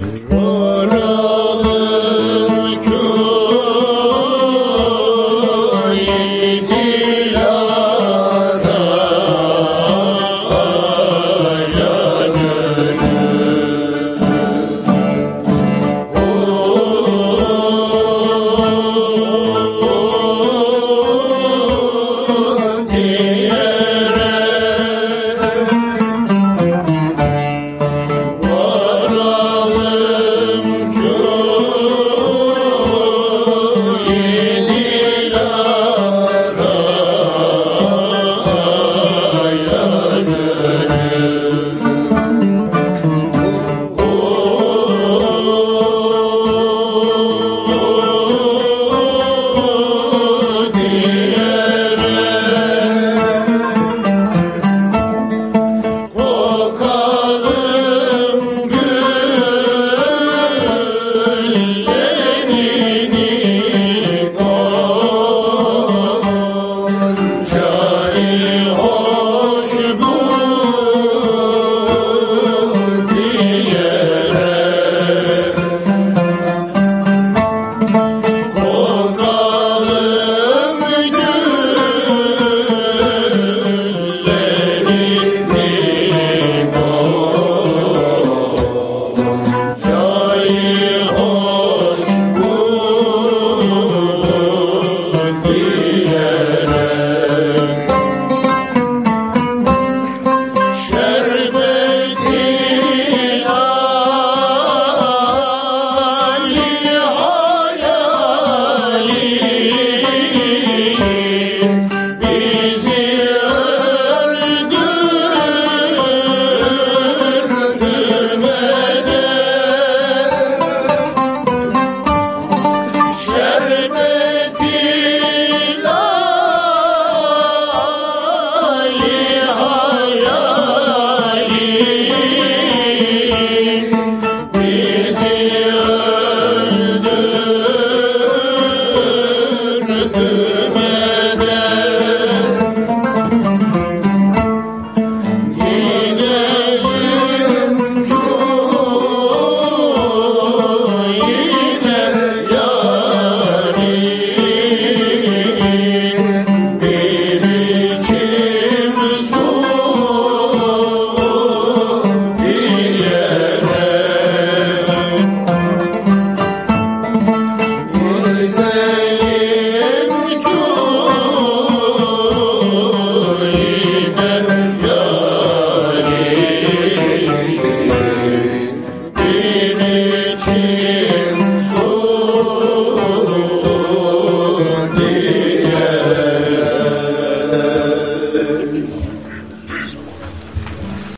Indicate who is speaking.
Speaker 1: Roll show.